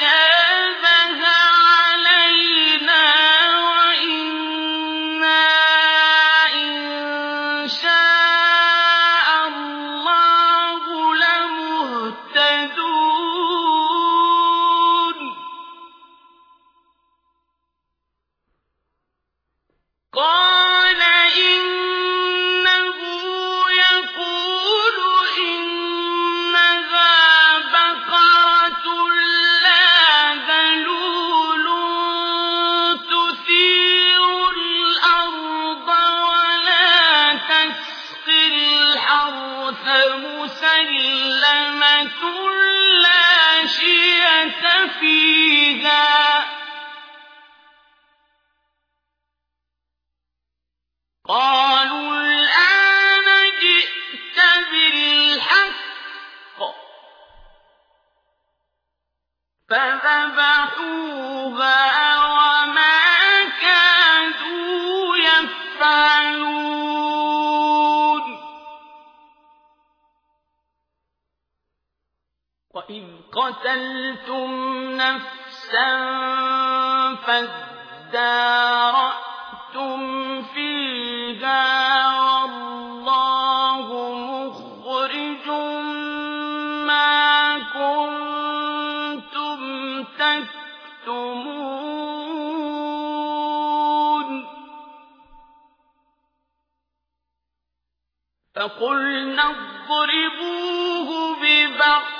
إِذَا مسلمة لا شية فيها قالوا الآن جئت بالحق فذبحوها وإذ قتلتم نفسا فادارأتم فيها والله مخرج ما كنتم تكتمون فقلنا اضربوه ببعض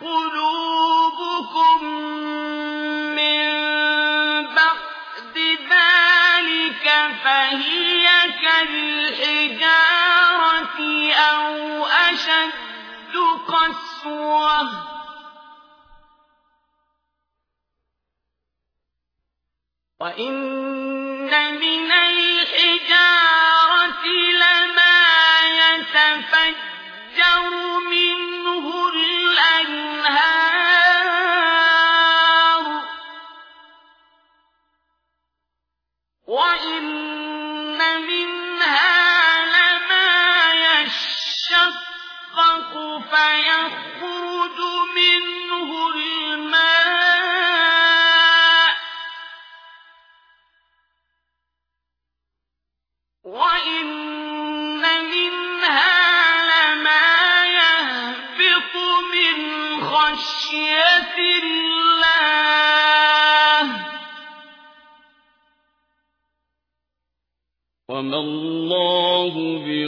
قلوبكم من بعد ذلك فهي كالحجارة أو أشد قسوة. وإن منه الماء وإن منها لما يهبط من خشية وما الله بغافل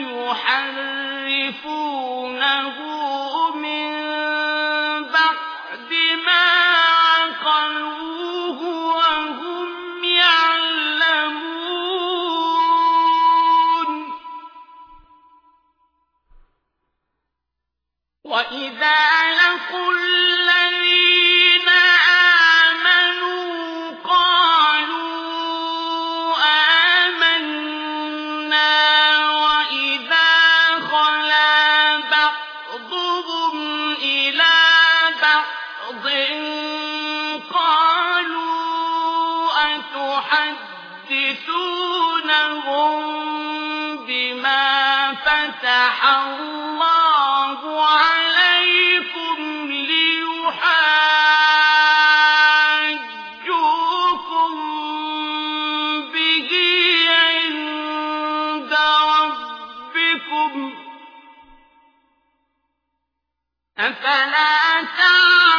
يحرفونه من بعد ما عقلوه وهم يعلمون. وإذا تحدثونهم بما فتح الله عليكم ليحاجوكم به عند ربكم. أفلا تعقلون